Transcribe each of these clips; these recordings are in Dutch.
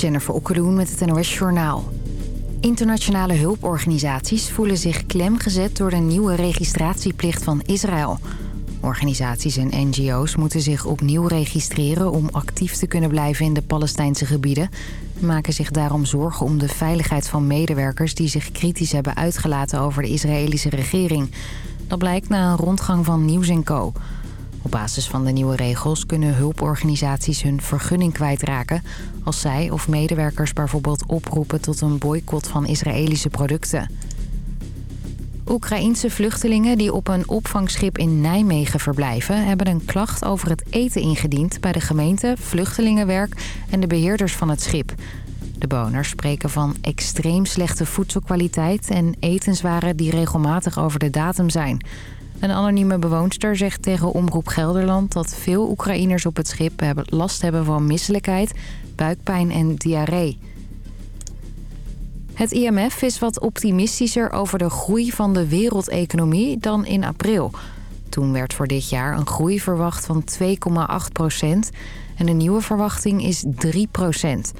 Jennifer Okkeloen met het NOS Journaal. Internationale hulporganisaties voelen zich klemgezet door de nieuwe registratieplicht van Israël. Organisaties en NGO's moeten zich opnieuw registreren om actief te kunnen blijven in de Palestijnse gebieden. En maken zich daarom zorgen om de veiligheid van medewerkers die zich kritisch hebben uitgelaten over de Israëlische regering. Dat blijkt na een rondgang van Nieuws Co. Op basis van de nieuwe regels kunnen hulporganisaties hun vergunning kwijtraken... als zij of medewerkers bijvoorbeeld oproepen tot een boycott van Israëlische producten. Oekraïense vluchtelingen die op een opvangschip in Nijmegen verblijven... hebben een klacht over het eten ingediend bij de gemeente, vluchtelingenwerk en de beheerders van het schip. De bewoners spreken van extreem slechte voedselkwaliteit en etenswaren die regelmatig over de datum zijn... Een anonieme bewoonster zegt tegen Omroep Gelderland... dat veel Oekraïners op het schip last hebben van misselijkheid, buikpijn en diarree. Het IMF is wat optimistischer over de groei van de wereldeconomie dan in april. Toen werd voor dit jaar een groei verwacht van 2,8 procent... en de nieuwe verwachting is 3 procent.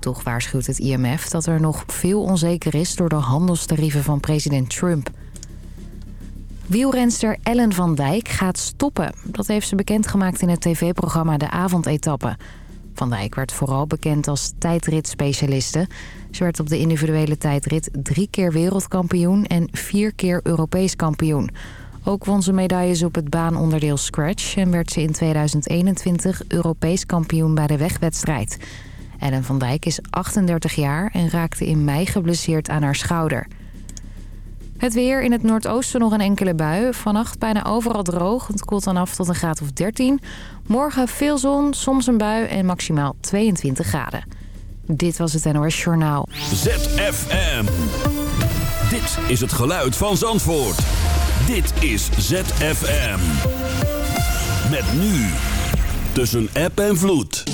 Toch waarschuwt het IMF dat er nog veel onzeker is... door de handelstarieven van president Trump... Wielrenster Ellen van Dijk gaat stoppen. Dat heeft ze bekendgemaakt in het tv-programma De Avondetappe. Van Dijk werd vooral bekend als tijdritspecialiste. Ze werd op de individuele tijdrit drie keer wereldkampioen en vier keer Europees kampioen. Ook won ze medailles op het baanonderdeel Scratch... en werd ze in 2021 Europees kampioen bij de wegwedstrijd. Ellen van Dijk is 38 jaar en raakte in mei geblesseerd aan haar schouder... Het weer in het noordoosten nog een enkele bui. Vannacht bijna overal droog. Het koelt dan af tot een graad of 13. Morgen veel zon, soms een bui en maximaal 22 graden. Dit was het NOS Journaal. ZFM. Dit is het geluid van Zandvoort. Dit is ZFM. Met nu. Tussen app en vloed.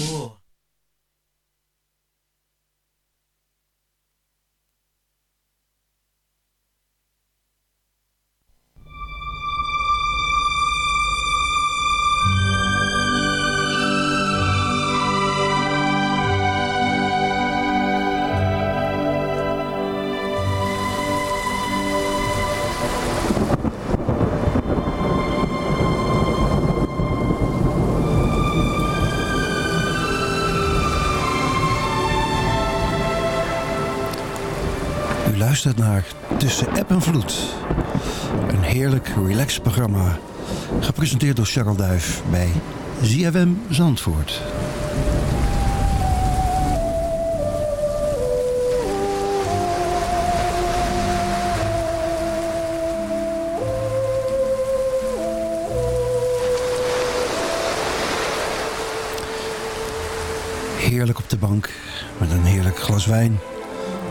Tussen App en Vloed. Een heerlijk, relaxed programma. Gepresenteerd door Charles Duif bij ZFM Zandvoort. Heerlijk op de bank met een heerlijk glas wijn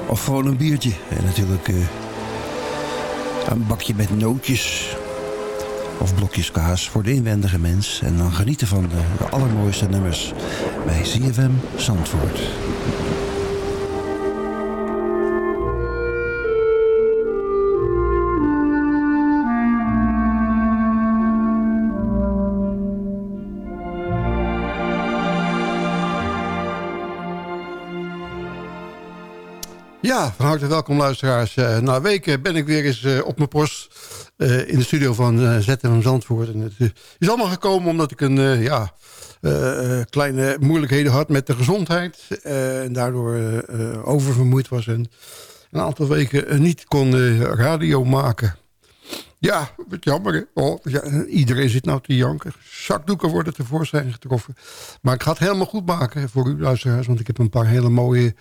of gewoon een biertje. En natuurlijk uh, een bakje met nootjes. Of blokjes kaas voor de inwendige mens. En dan genieten van de, allermooiste nummers bij CFM Zandvoort. Ja, van harte welkom luisteraars. Uh, na weken ben ik weer eens uh, op mijn post uh, in de studio van ZFM Zandvoort. En het is allemaal gekomen omdat ik een ja, kleine moeilijkheden had met de gezondheid. en daardoor oververmoeid was en een aantal weken niet kon radio maken. Ja, wat jammer. Oh, iedereen zit nou te janken. Zakdoeken worden tevoorschijn getroffen. Maar ik ga het helemaal goed maken voor u luisteraars. Want ik heb een paar hele mooie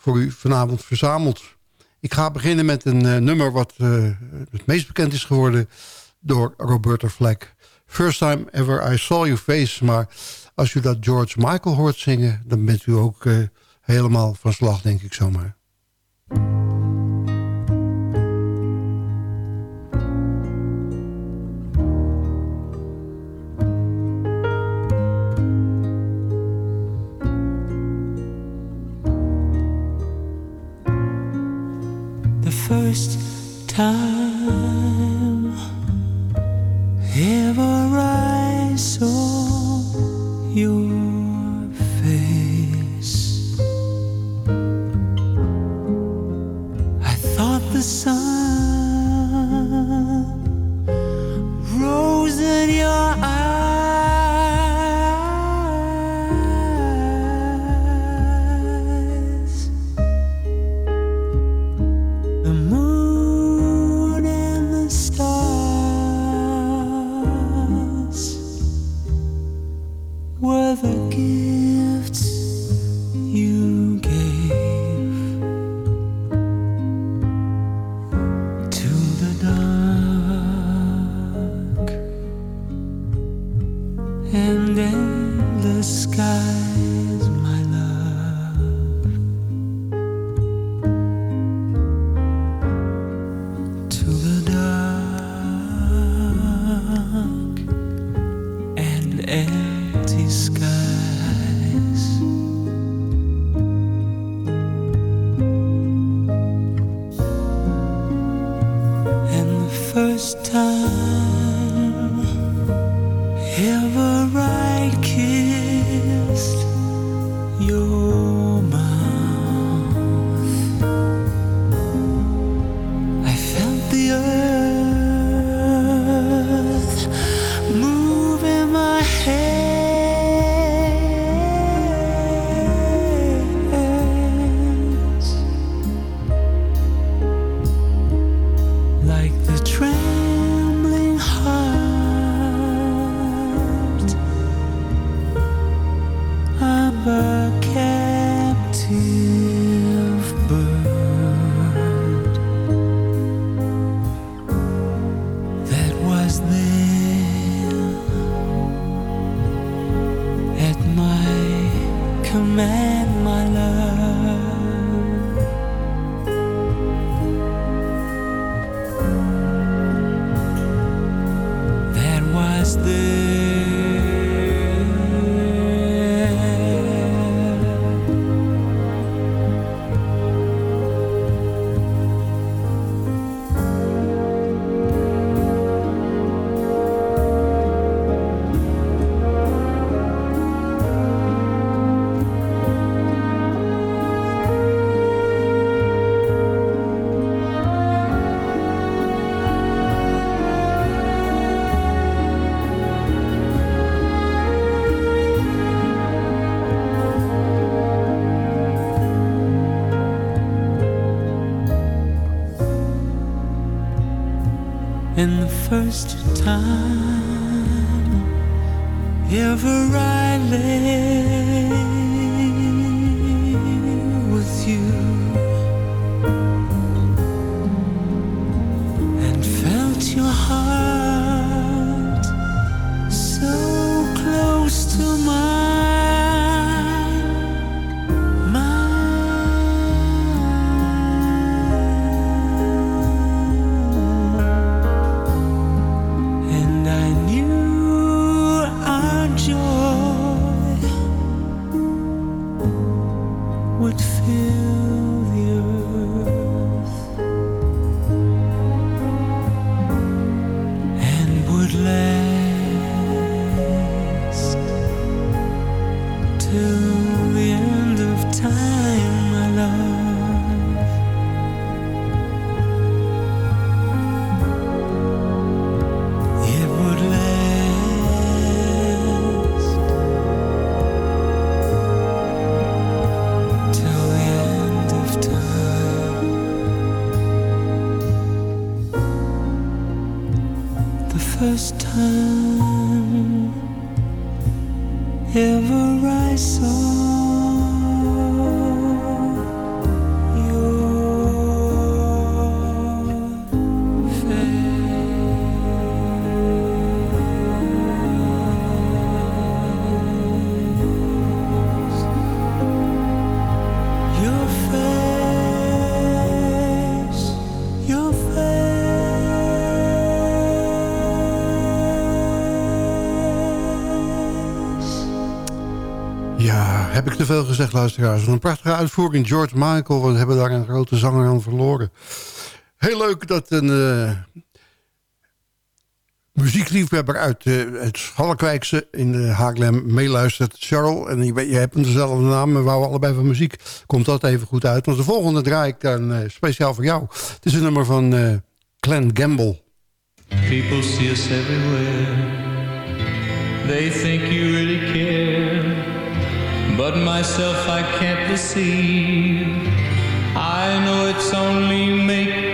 voor u vanavond verzameld. Ik ga beginnen met een uh, nummer wat uh, het meest bekend is geworden door Roberta Flack. First time ever I saw your face. Maar als u dat George Michael hoort zingen... dan bent u ook uh, helemaal van slag, denk ik zomaar. First time ever I saw. And endless skies, first time. Ever I heb ik te veel gezegd, luisteraars. Een prachtige uitvoering, George Michael. We hebben daar een grote zanger aan verloren. Heel leuk dat een eh, muziekliefhebber uit uh, het Schalkwijkse in de Haarlem meeluistert. Charles, en je, je hebt dezelfde naam, we wouden allebei van muziek. Komt dat even goed uit. Want de volgende draai ik dan uh, speciaal voor jou. Het is een nummer van uh, Gamble. People see us everywhere. They think you really care. But myself I can't deceive. I know it's only make-believe.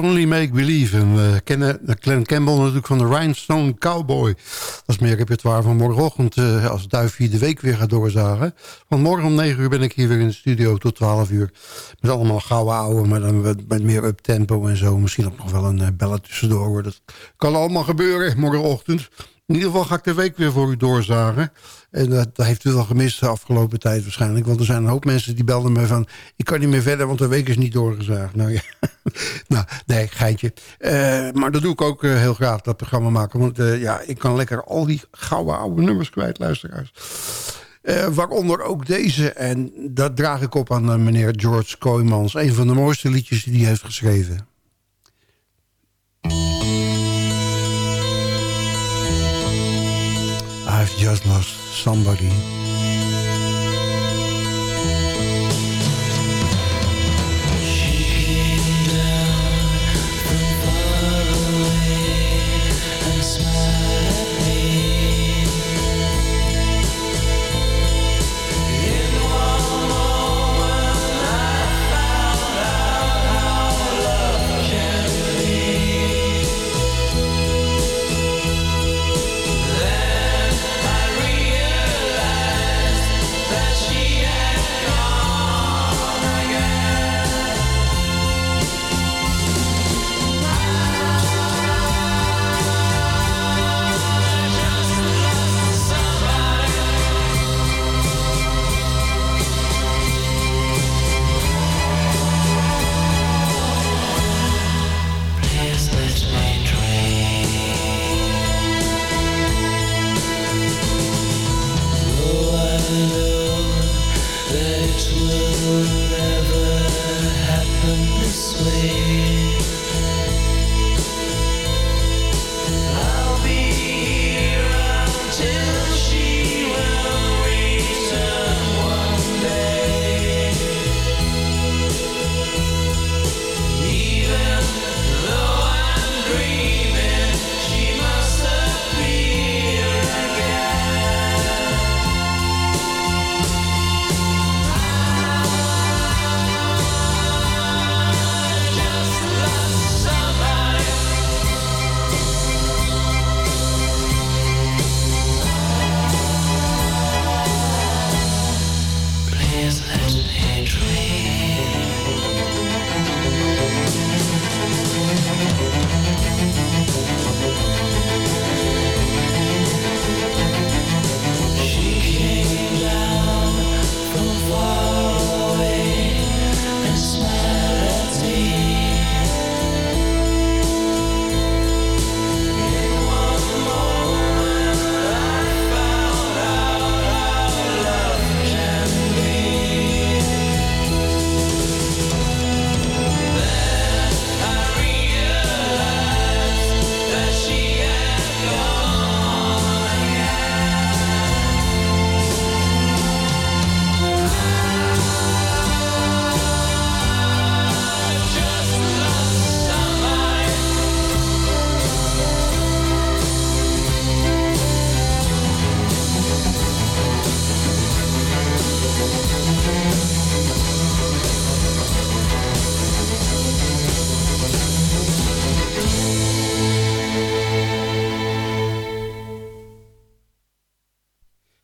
Only Make Believe. En we kennen Glenn Campbell natuurlijk van de Rhinestone Cowboy. Dat is meer repertoire van morgenochtend eh, als Duifje de week weer gaat doorzagen. Want morgen om 9 uur ben ik hier weer in de studio tot 12 uur. Met allemaal gouden ouwe, maar dan met, meer up-tempo en zo. Misschien ook nog wel een uh, bellen tussendoor. Dat kan allemaal gebeuren morgenochtend. In ieder geval ga ik de week weer voor u doorzagen. En dat, dat heeft u wel gemist de afgelopen tijd waarschijnlijk. Want er zijn een hoop mensen die belden me van... ik kan niet meer verder, want de week is niet doorgezaagd. Nou ja, nou, nee, geintje. Uh, maar dat doe ik ook uh, heel graag, dat programma maken. Want ja, ik kan lekker al die gouden oude nummers kwijt, luisteraars. waaronder ook deze. En dat draag ik op aan meneer George Kooijmans. Een van de mooiste liedjes die hij heeft geschreven. Just lost somebody.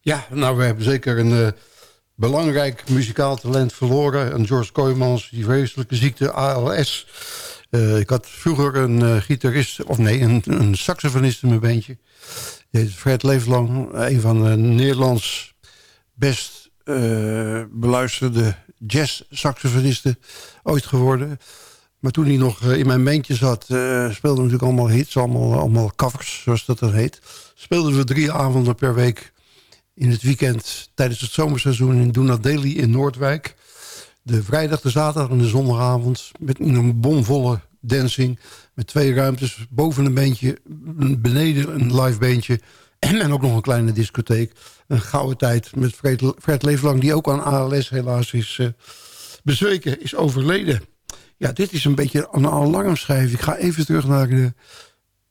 Ja, nou, we hebben zeker een uh, belangrijk muzikaal talent verloren. Een George Kooijmans, die vreselijke ziekte ALS. Uh, ik had vroeger een uh, gitarist, of nee, een, een saxofonist in mijn bandje. Die heet Fred Leeflang, een van de Nederlands best beluisterde jazz-saxofonisten ooit geworden. Maar toen hij nog in mijn bandje zat, speelden we natuurlijk allemaal hits, allemaal, allemaal covers, zoals dat dan heet. Speelden we drie avonden per week in het weekend tijdens het zomerseizoen in Doona Daily in Noordwijk. De vrijdag, de zaterdag en de zondagavond met een bomvolle dancing. Met twee ruimtes, boven een beentje, beneden een live beentje. En ook nog een kleine discotheek. Een gouden tijd met Fred, Leeflang, die ook aan ALS helaas is uh, bezweken, is overleden. Ja, dit is een beetje een alarmschijf. Ik ga even terug naar de,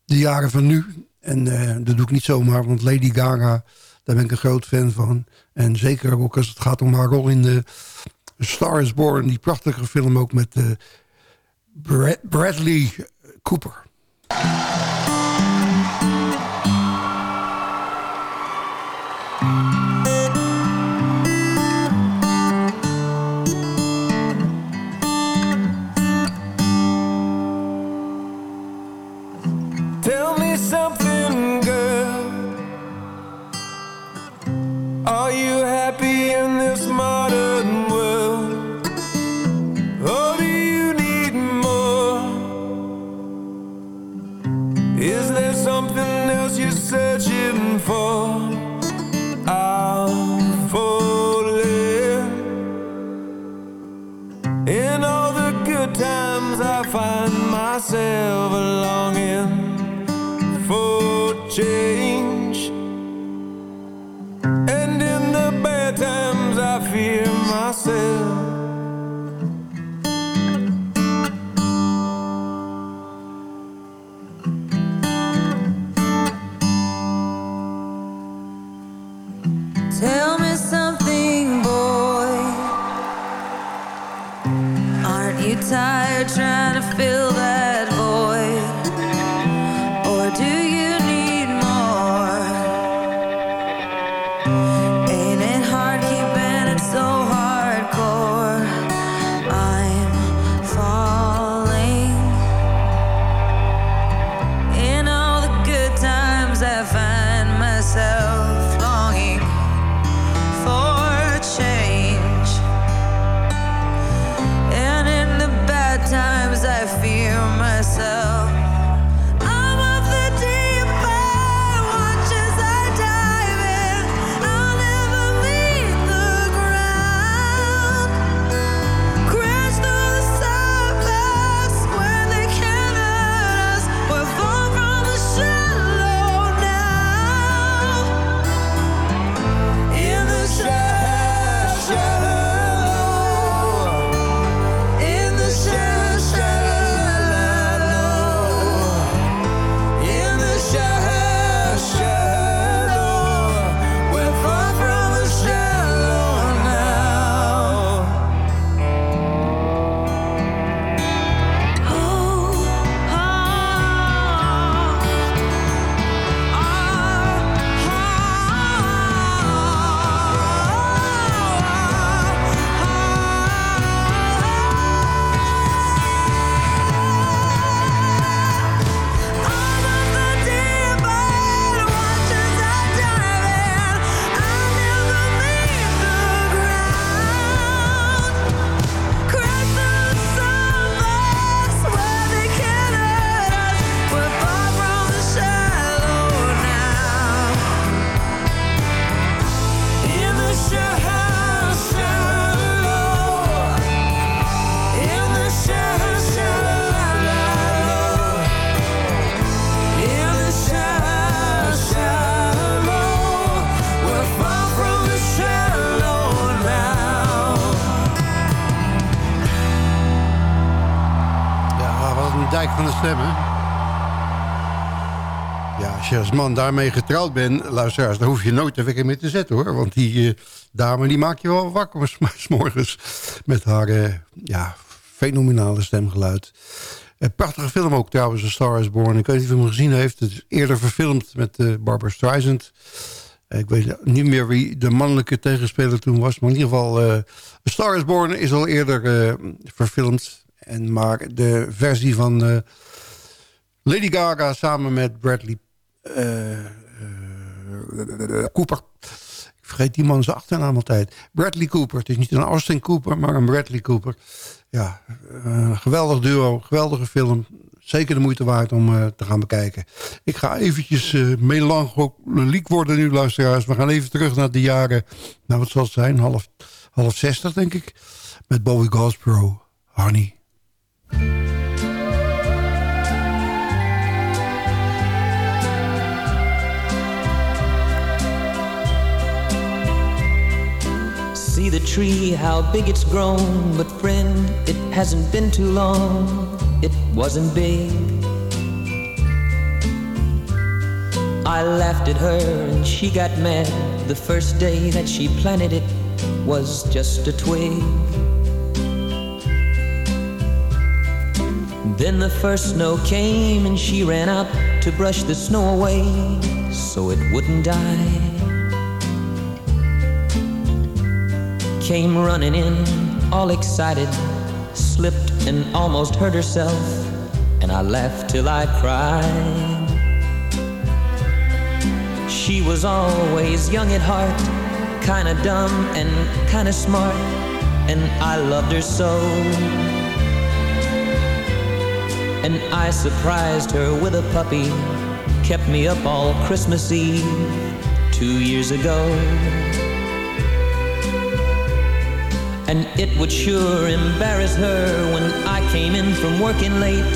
de jaren van nu. En uh, dat doe ik niet zomaar, want Lady Gaga daar ben ik een groot fan van. En zeker ook als het gaat om haar rol in de Star is Born. Die prachtige film ook met Brad Bradley Cooper. Stemmen. Ja, als je als man daarmee getrouwd bent, luisteraars... dan hoef je nooit de wekker meer te zetten, hoor. Want die eh, dame, die maakt je wel wakker s- morgens... met haar eh, ja, fenomenale stemgeluid. Een prachtige film ook trouwens, A Star is Born. Ik weet niet of u hem gezien heeft. Het is eerder verfilmd met eh, Barbara Streisand. Ik weet niet meer wie de mannelijke tegenspeler toen was. Maar in ieder geval, eh A Star is Born is al eerder eh, verfilmd. En, maar de versie van eh, Lady Gaga samen met Bradley eh, eh, Cooper. Ik vergeet die man zijn achternaam altijd. Bradley Cooper. Het is niet een Austin Cooper, maar een Bradley Cooper. Ja, een geweldig duo, geweldige film. Zeker de moeite waard om te gaan bekijken. Ik ga eventjes eh melancholiek worden nu, luisteraars. We gaan even terug naar de jaren, nou wat zal het zijn, half, half 60 denk ik. Met Bowie Goldsboro, Honey. See the tree, how big it's grown. But friend, it hasn't been too long. It wasn't big. I laughed at her and she got mad. The first day that she planted it was just a twig. Then the first snow came and she ran out to brush the snow away so it wouldn't die. Came running in, all excited, slipped and almost hurt herself, and I laughed till I cried. She was always young at heart, kinda dumb and kinda smart, and I loved her so. And I surprised her with a puppy, kept me up all Christmas Eve two years ago. And it would sure embarrass her when I came in from working late,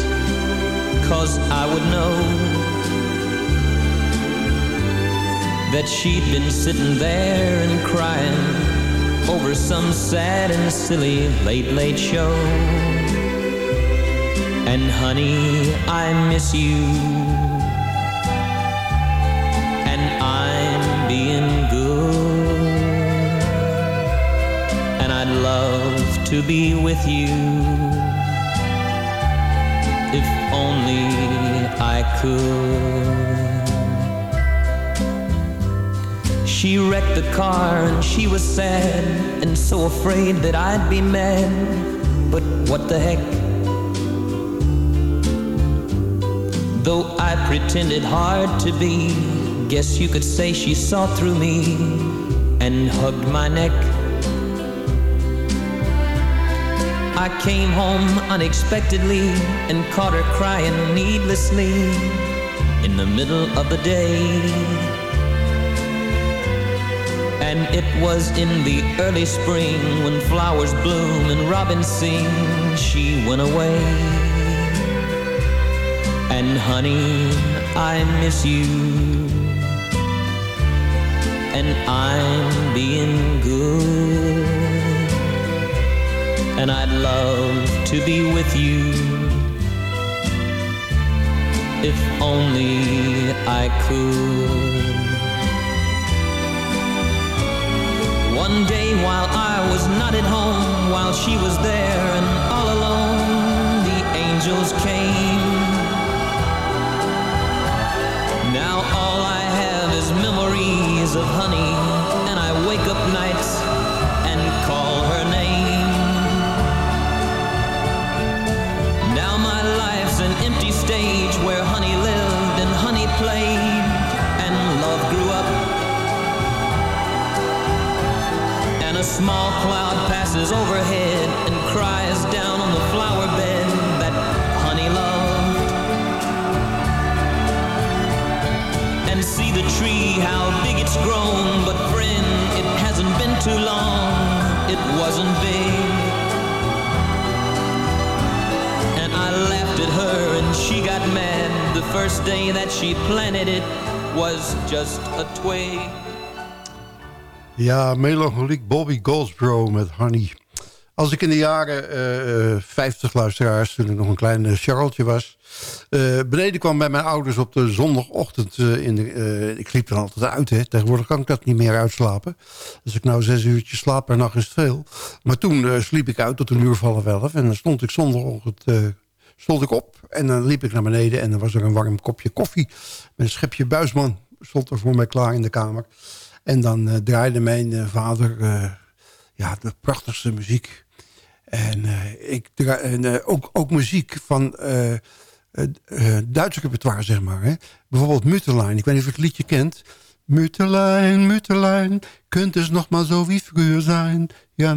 cause I would know that she'd been sitting there and crying over some sad and silly late, late show. And honey, I miss you. And I'm being good. And I'd love to be with you. If only I could. She wrecked the car and she was sad and so afraid that I'd be mad. But what the heck? Though I pretended hard to be, guess you could say she saw through me and hugged my neck. I came home unexpectedly and caught her crying needlessly in the middle of the day. And it was in the early spring when flowers bloom and robins sing, she went away. And honey, I miss you. And I'm being good. And I'd love to be with you. If only I could. One day while I was not at home, while she was there and all alone, the angels came. Memories of honey, and I wake up nights and call her name. Now my life's an empty stage where honey lived and honey played, and love grew up. And a small cloud passes overhead and cries down on the flower bed tree, how big it's grown. But friend, it hasn't been too long, it wasn't big. And I laughed at her and she got mad. The first day that she planted it was just a twig. Ja, melancholiek Bobby Goldsboro met Honey. Als ik in de jaren eh, eh, 50 luisteraars, toen ik nog een klein uh, Charlotje was... eh, beneden kwam bij mijn ouders op de zondagochtend. eh, in de, eh, ik sliep er altijd uit, hè. tegenwoordig kan ik dat niet meer uitslapen. Als ik nou zes uurtjes slaap per nacht is het veel. Maar toen eh, sliep ik uit tot een uur van elf. En dan stond ik zondagochtend eh, stond ik op en dan liep ik naar beneden... en dan was er een warm kopje koffie met een schepje buisman. Stond er voor mij klaar in de kamer. En dan eh, draaide mijn eh, vader eh, ja, de prachtigste muziek. En, eh, ik en eh, ook, ook muziek van eh, Duitse repertoire, zeg maar. Hè? Bijvoorbeeld Mutterlein. Ik weet niet of je het liedje kent. Mutterlein, Mutterlein, kunt dus nog maar zo wie vroeger zijn. Ja,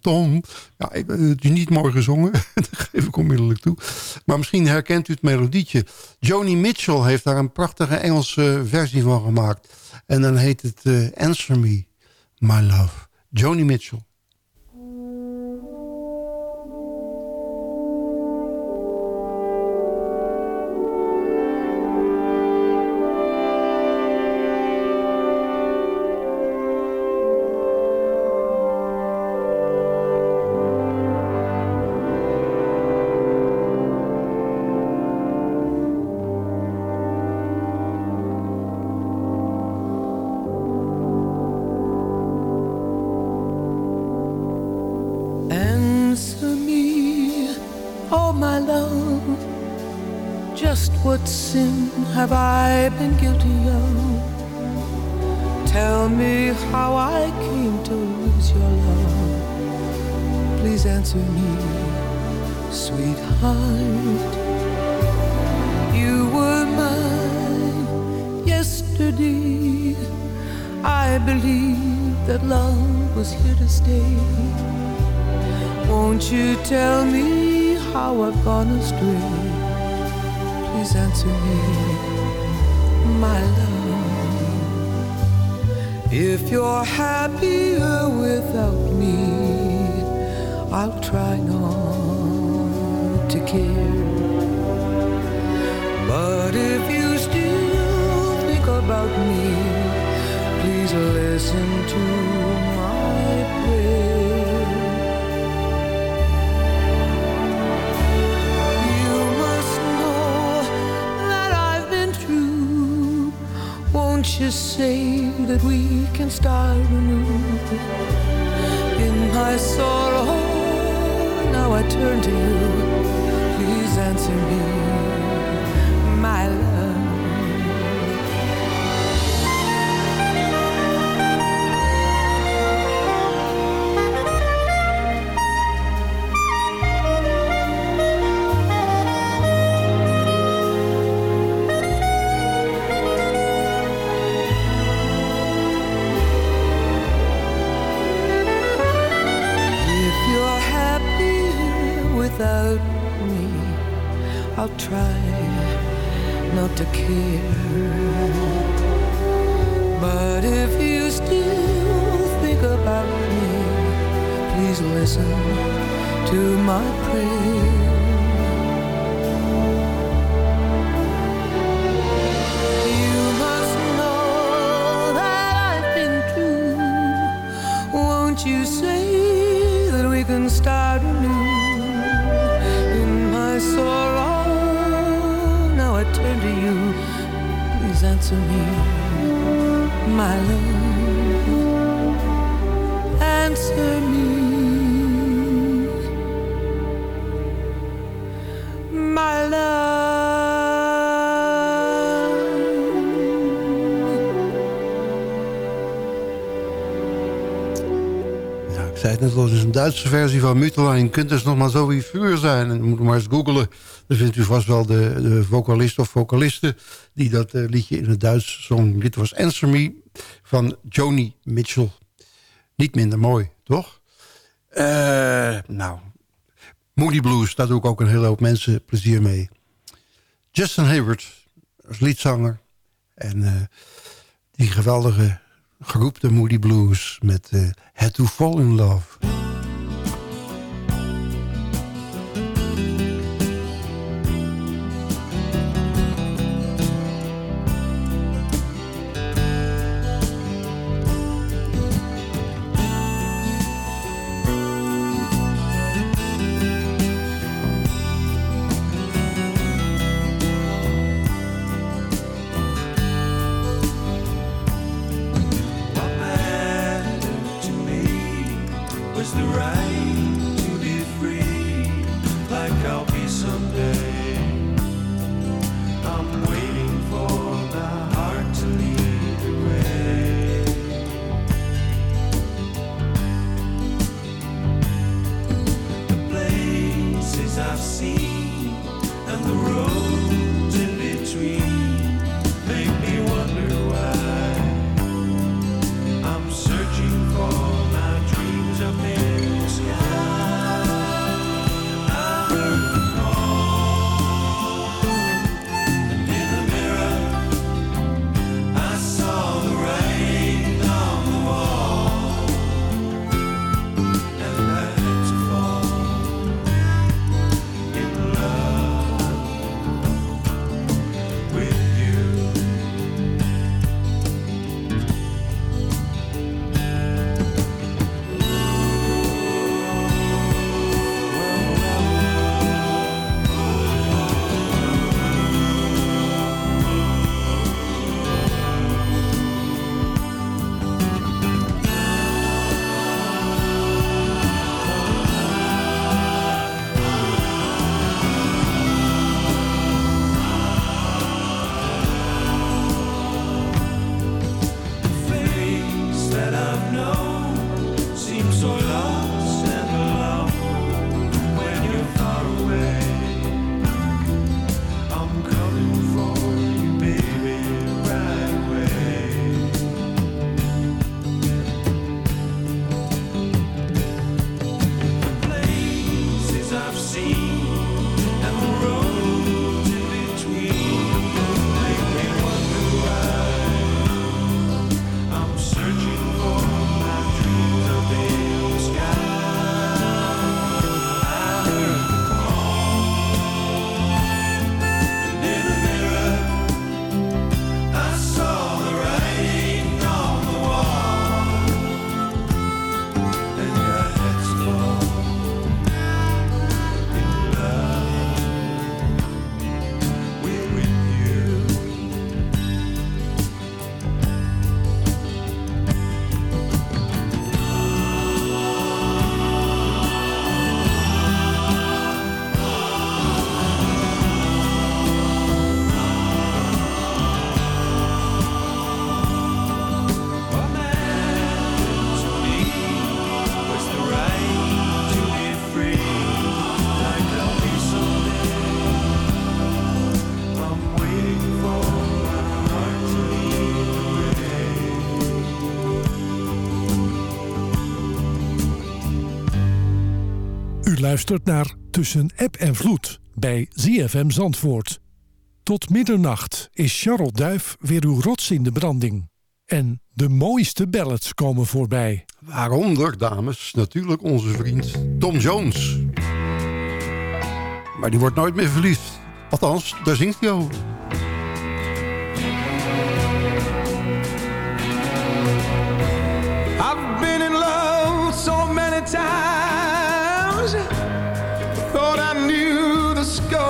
tom. Ja, ik- het is niet mooi gezongen, dat geef ik onmiddellijk toe. Maar misschien herkent u het melodietje. Joni Mitchell heeft daar een prachtige Engelse versie van gemaakt. En dan heet het Answer Me, My Love. Joni Mitchell. Happier without me, I'll try not to care. But if you still think about me, please listen to my Won't say that we can start anew? In my sorrow, now I turn to you. Please answer me, But if you still think about me, please listen to my prayer. Net al, het is een Duitse versie van Mutterlein. Kunt dus nog maar zo wie vuur zijn. En moet maar eens googelen. Dan vindt u vast wel de, de vocalist of vocalisten... die dat eh, liedje in het Duits zong. Dit was Answer Me van Joni Mitchell. Niet minder mooi, toch? Eh, nou, Moody Blues, daar doe ik ook een hele hoop mensen plezier mee. Justin Hayward als liedzanger. En eh, die geweldige groep, de Moody Blues... met eh Had to Fall in Love. Luistert naar Tussen App en Vloed bij ZFM Zandvoort. Tot middernacht is Charles Duif weer uw rots in de branding. En de mooiste ballads komen voorbij. Waaronder, dames, natuurlijk onze vriend Tom Jones. Maar die wordt nooit meer verliefd. Althans, daar zingt hij over. I've been in love so many times.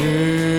Yeah.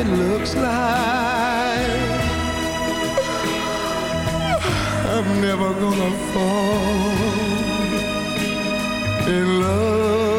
It looks like. I'm never gonna fall in love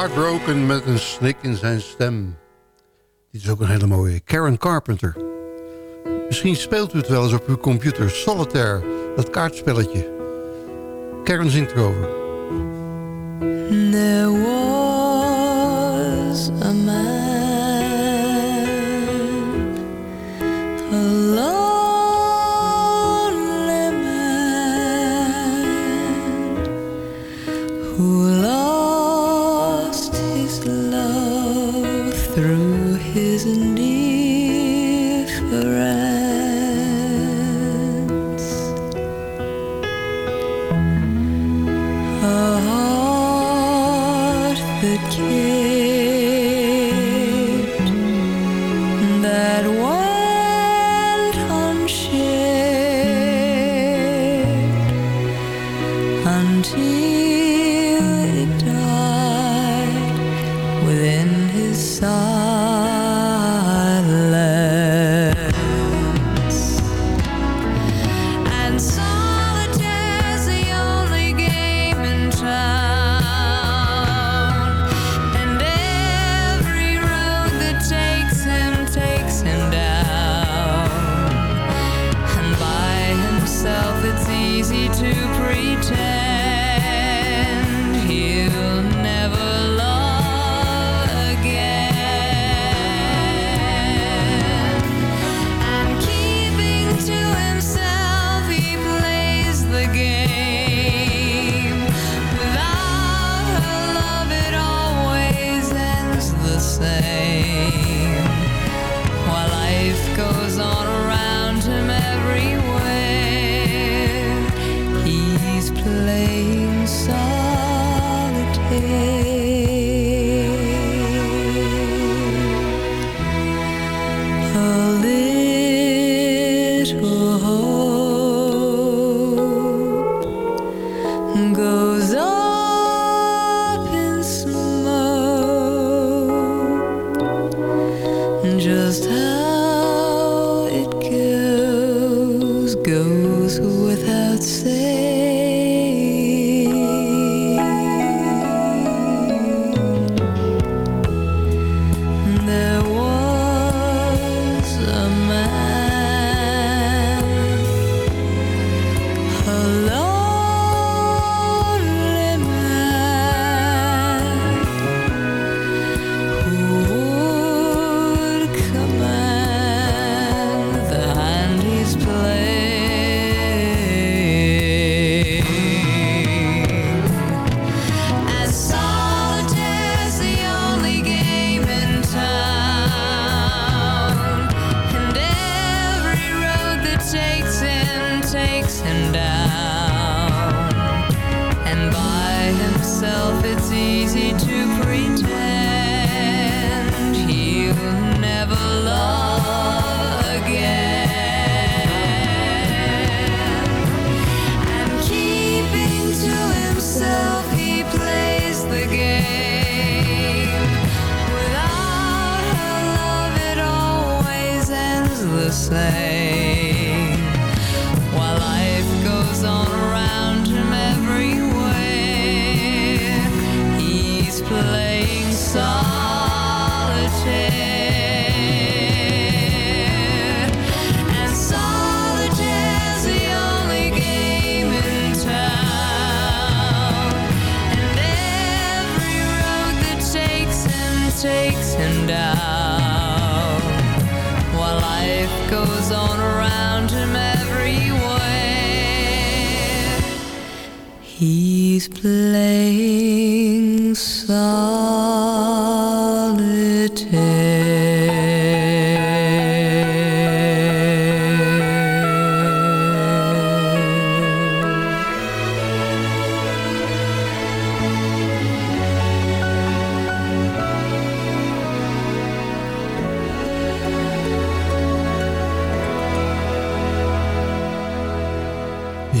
Heartbroken met een snik in zijn stem. Dit is ook een hele mooie. Karen Carpenter. Misschien speelt u het wel eens op uw computer. Solitaire, dat kaartspelletje. Karen zingt erover. There that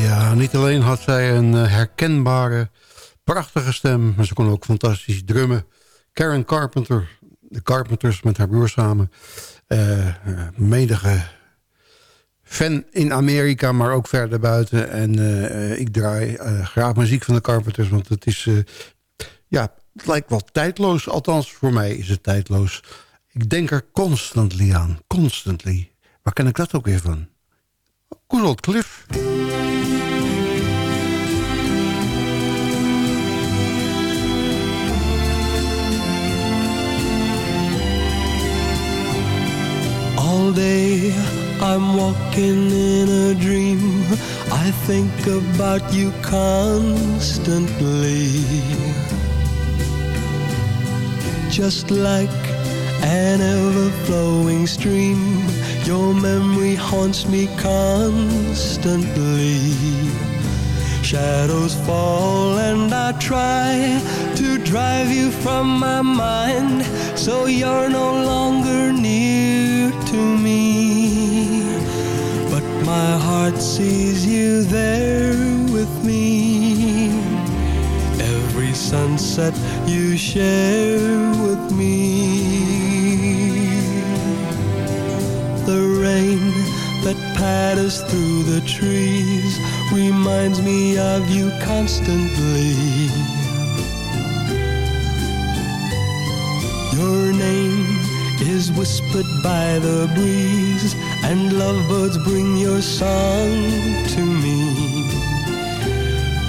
Ja, niet alleen had zij een eh, herkenbare, prachtige stem... maar ze kon ook fantastisch drummen. Karen Carpenter, de Carpenters met haar broer samen... Uh, medige fan in Amerika, maar ook verder buiten. En ik draai graag muziek van de Carpenters, want het is... ja, het lijkt wel tijdloos, althans voor mij is het tijdloos. Ik denk er constantly aan, constantly. Waar ken ik dat ook weer van? Good old Cliff. All day I'm walking in a dream I think about you constantly Just like an ever-flowing stream. Your memory haunts me constantly. Shadows fall and I try to drive you from my mind so you're no longer near to me. But my heart sees you there with me. Every sunset you share with me. The rain that patters through the trees reminds me of you constantly. Your name is whispered by the breeze, and lovebirds bring your song to me.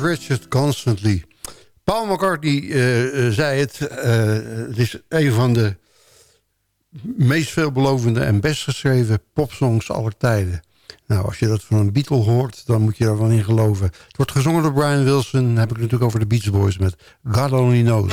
Richard Constantly. Paul McCartney eh, eh, zei het. eh, het is een van de meest veelbelovende en best geschreven popsongs aller tijden. Nou, als je dat van een Beatle hoort, dan moet je er wel in geloven. Het wordt gezongen door Brian Wilson. Dan heb ik natuurlijk over de Beach Boys met God Only Knows.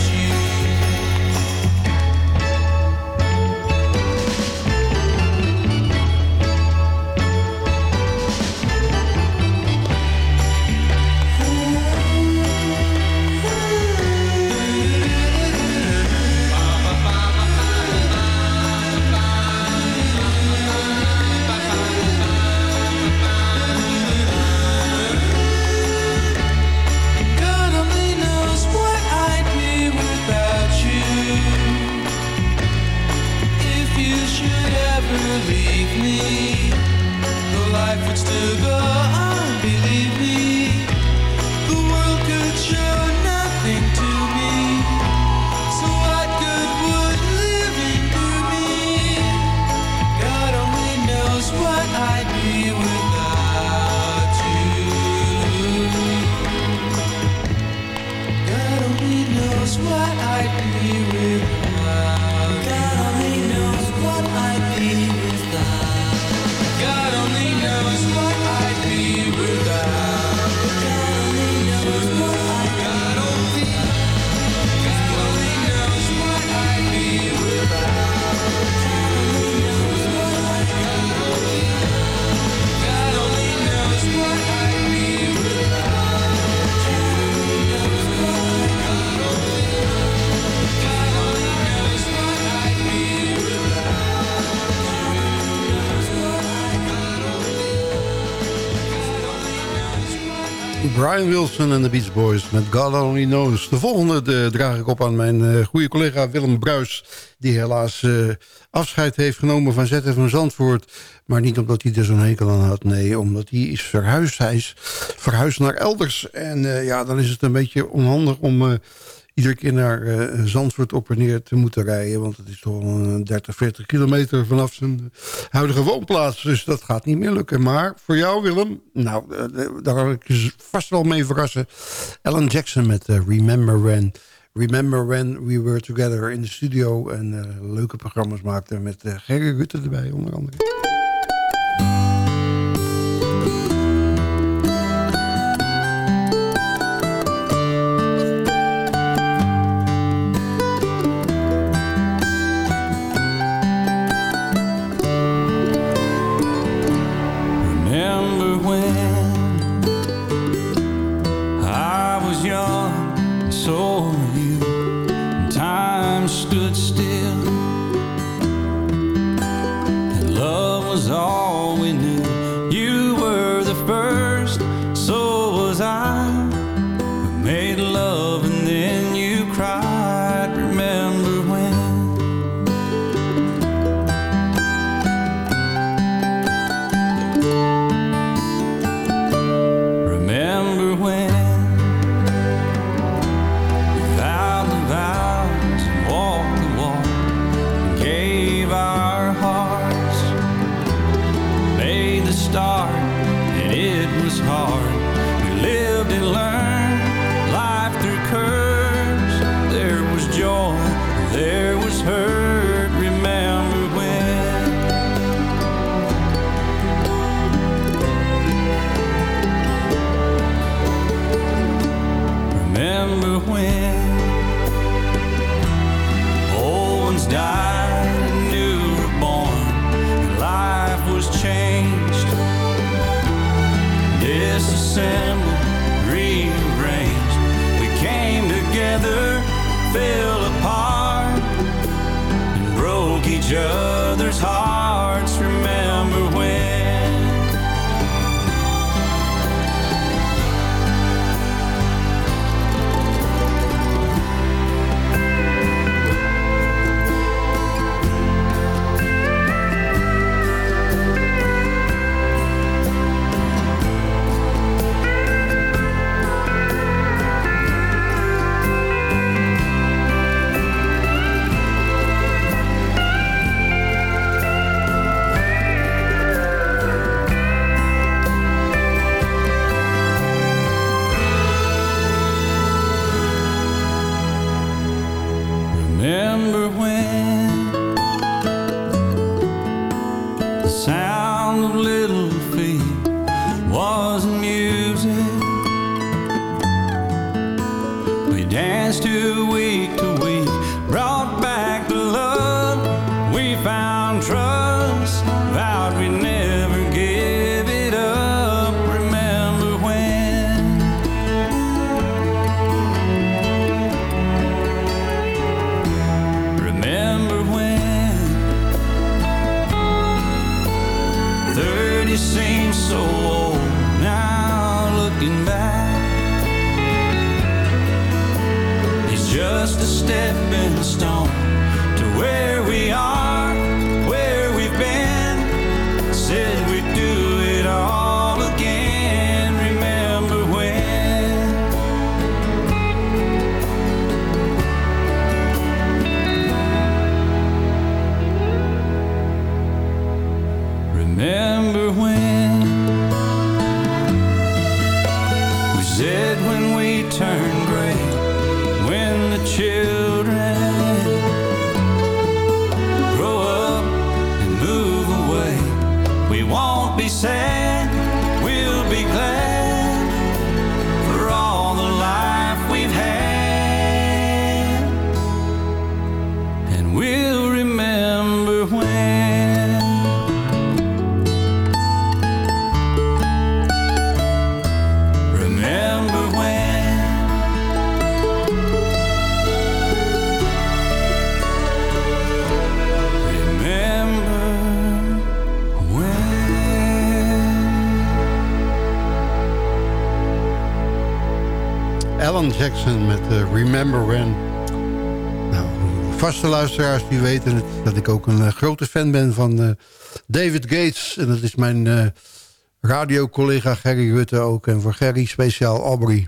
Brian Wilson en de Beach Boys met God Only Knows. De volgende de, draag ik op aan mijn uh, goede collega Willem Bruis... die helaas uh, afscheid heeft genomen van van Zandvoort. Maar niet omdat hij er zo'n hekel aan had. Nee, omdat hij is verhuisd. Hij is verhuisd naar elders. En ja, dan is het een beetje onhandig om iedere keer naar uh, Zandvoort op en neer te moeten rijden. Want het is toch een 30, 40 kilometer vanaf zijn huidige woonplaats. Dus dat gaat niet meer lukken. Maar voor jou Willem, nou, uh, daar ga ik je vast wel mee verrassen. Alan Jackson met Remember When... Remember When We Were Together in de studio. En leuke programma's maakte met Gerry Rutte erbij onder andere. do we Jackson met eh, Remember When. Nou, vaste luisteraars die weten het, dat ik ook een eh, grote fan ben van eh, David Gates. En dat is mijn radiocollega Gerry Rutte ook. En voor Gerry speciaal Aubrey.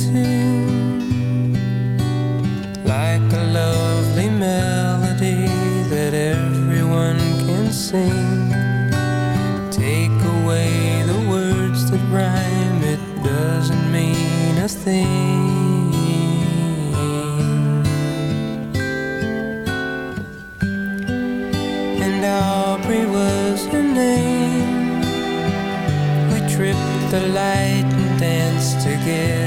the light and danced together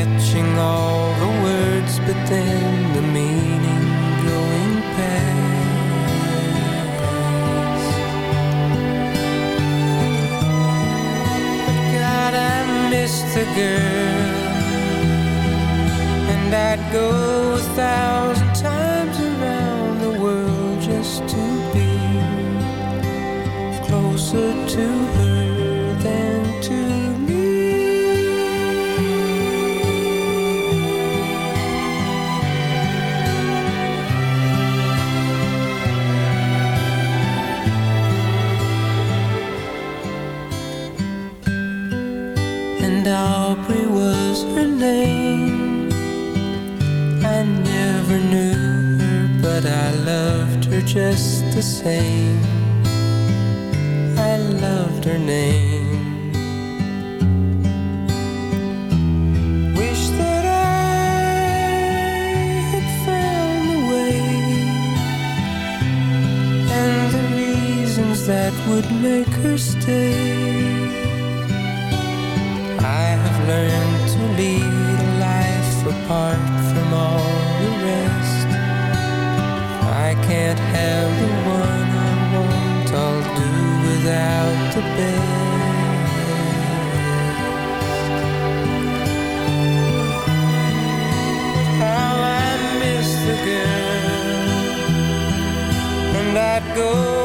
catching all the words, but then the meaning going past. God, I miss the girl, and I'd go a thousand times around the world just to be closer to her name. I never knew her, but I loved her just the same. I loved her name. Wish that I had found the way and the reasons that would make her stay. I have learned have the one I want, I'll do without the best. How I miss the girl, and I'd go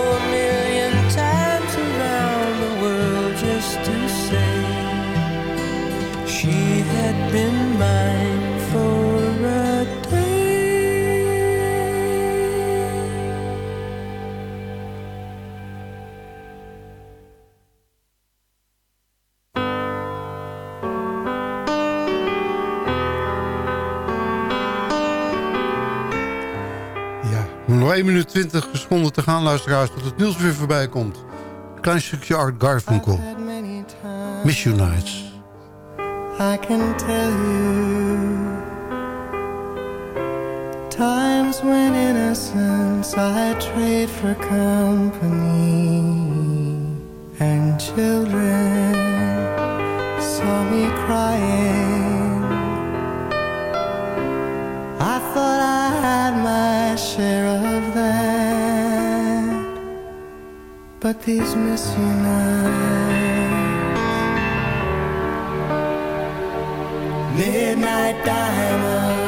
nog 1 minuut 20 seconden te gaan, luisteraars, tot het nieuws weer voorbij komt. Een klein stukje Art Garfunkel. Miss You Nights. I can tell you times when innocence I trade for company and children saw me crying. I thought I had my share of that, but these miss you nights. Midnight diamonds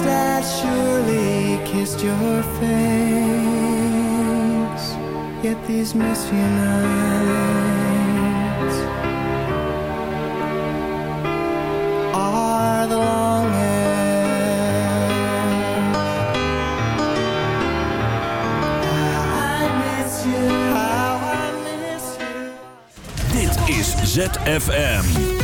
have surely kissed your face. Yet these misty nights are the longest. I miss you. How I miss you. Is ZFM.